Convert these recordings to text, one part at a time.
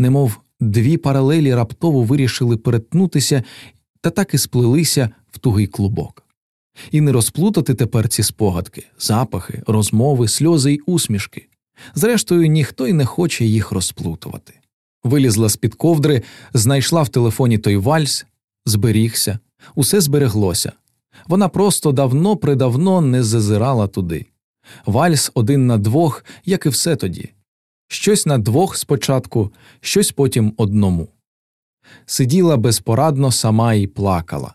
немов дві паралелі раптово вирішили перетнутися та так і сплелися в тугий клубок. І не розплутати тепер ці спогадки, запахи, розмови, сльози й усмішки. Зрештою, ніхто й не хоче їх розплутувати. Вилізла з під ковдри, знайшла в телефоні той вальс, зберігся, усе збереглося. Вона просто давно придавно не зазирала туди. Вальс один на двох, як і все тоді. Щось на двох спочатку, щось потім одному. Сиділа безпорадно сама і плакала.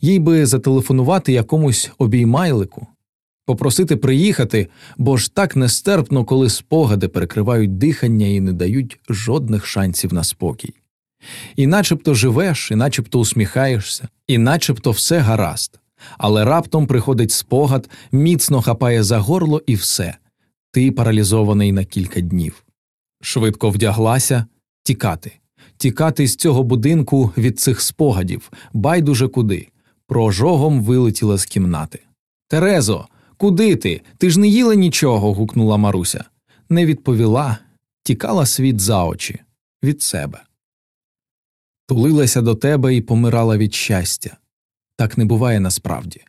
Їй би зателефонувати якомусь обіймайлику, попросити приїхати, бо ж так нестерпно, коли спогади перекривають дихання і не дають жодних шансів на спокій. І начебто живеш, і начебто усміхаєшся, і начебто все гаразд, але раптом приходить спогад, міцно хапає за горло і все ти паралізований на кілька днів. Швидко вдяглася тікати, тікати з цього будинку від цих спогадів, байдуже куди. Прожогом вилетіла з кімнати. Терезо, куди ти? Ти ж не їла нічого. гукнула Маруся. Не відповіла, тікала світ за очі від себе. Тулилася до тебе і помирала від щастя. Так не буває насправді.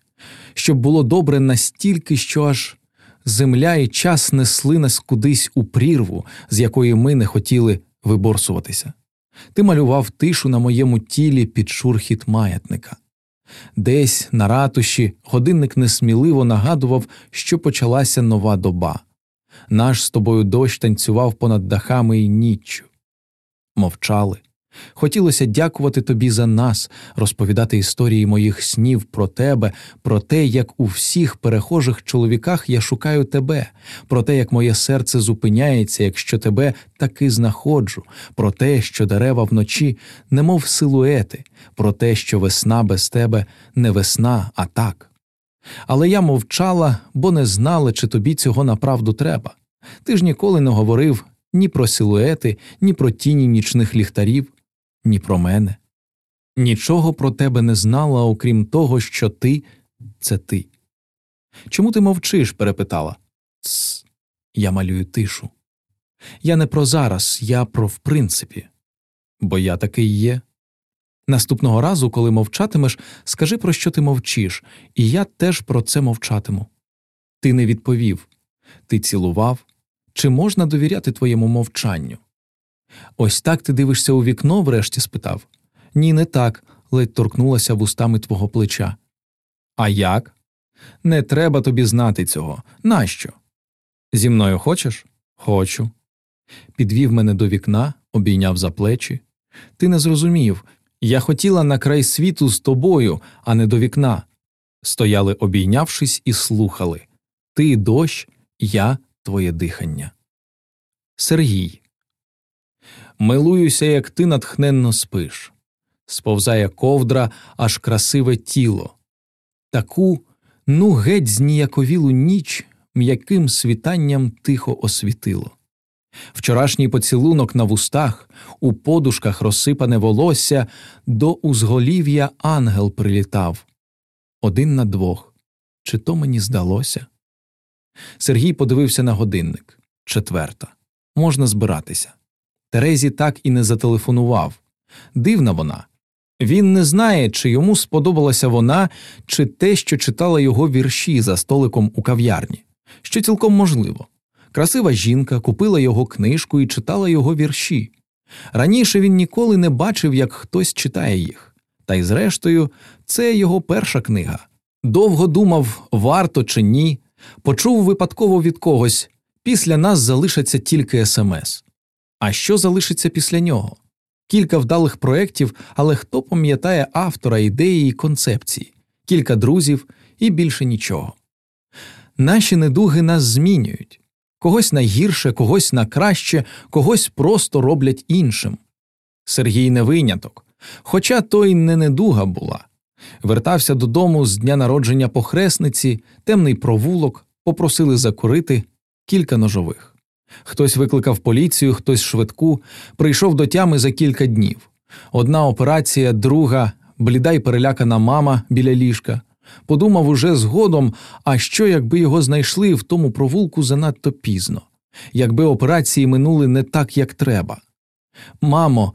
Щоб було добре настільки, що аж земля і час несли нас кудись у прірву, з якої ми не хотіли виборсуватися. Ти малював тишу на моєму тілі під шурхіт маятника. Десь на ратуші годинник несміливо нагадував, що почалася нова доба. Наш з тобою дощ танцював понад дахами і ніччю. Мовчали. Хотілося дякувати тобі за нас, розповідати історії моїх снів про тебе, про те, як у всіх перехожих чоловіках я шукаю тебе, про те, як моє серце зупиняється, якщо тебе таки знаходжу, про те, що дерева вночі, немов силуети, про те, що весна без тебе не весна, а так. Але я мовчала, бо не знала, чи тобі цього направду треба. Ти ж ніколи не говорив ні про силуети, ні про тіні нічних ліхтарів ні про мене. Нічого про тебе не знала, окрім того, що ти це ти. Чому ти мовчиш? перепитала. Тс, я малюю тишу. Я не про зараз, я про в принципі, бо я такий є. Наступного разу, коли мовчатимеш, скажи, про що ти мовчиш, і я теж про це мовчатиму. Ти не відповів, ти цілував, чи можна довіряти твоєму мовчанню? Ось так ти дивишся у вікно, врешті спитав. Ні, не так, ледь торкнулася вустами твого плеча. А як? Не треба тобі знати цього. Нащо? Зі мною хочеш? Хочу. Підвів мене до вікна, обійняв за плечі. Ти не зрозумів. Я хотіла на край світу з тобою, а не до вікна. Стояли, обійнявшись, і слухали Ти дощ, я твоє дихання. Сергій. Милуюся, як ти натхненно спиш, сповзає ковдра, аж красиве тіло. Таку, ну, геть зніяковілу ніч м'яким світанням тихо освітило. Вчорашній поцілунок на вустах, у подушках розсипане волосся, до узголів'я ангел прилітав. Один на двох. Чи то мені здалося? Сергій подивився на годинник четверта. Можна збиратися. Терезі так і не зателефонував. Дивна вона. Він не знає, чи йому сподобалася вона, чи те, що читала його вірші за столиком у кав'ярні, що цілком можливо. Красива жінка купила його книжку і читала його вірші. Раніше він ніколи не бачив, як хтось читає їх. Та й зрештою, це його перша книга. Довго думав, варто чи ні, почув випадково від когось після нас залишаться тільки смс. А що залишиться після нього? Кілька вдалих проєктів, але хто пам'ятає автора ідеї і концепції, кілька друзів і більше нічого. Наші недуги нас змінюють когось на гірше, когось на краще, когось просто роблять іншим. Сергій не виняток, хоча той не недуга була. Вертався додому з дня народження похресниці, темний провулок, попросили закурити кілька ножових. Хтось викликав поліцію, хтось швидку, прийшов до тями за кілька днів. Одна операція, друга, бліда й перелякана мама біля ліжка. Подумав уже згодом, а що, якби його знайшли в тому провулку занадто пізно, якби операції минули не так, як треба. Мамо,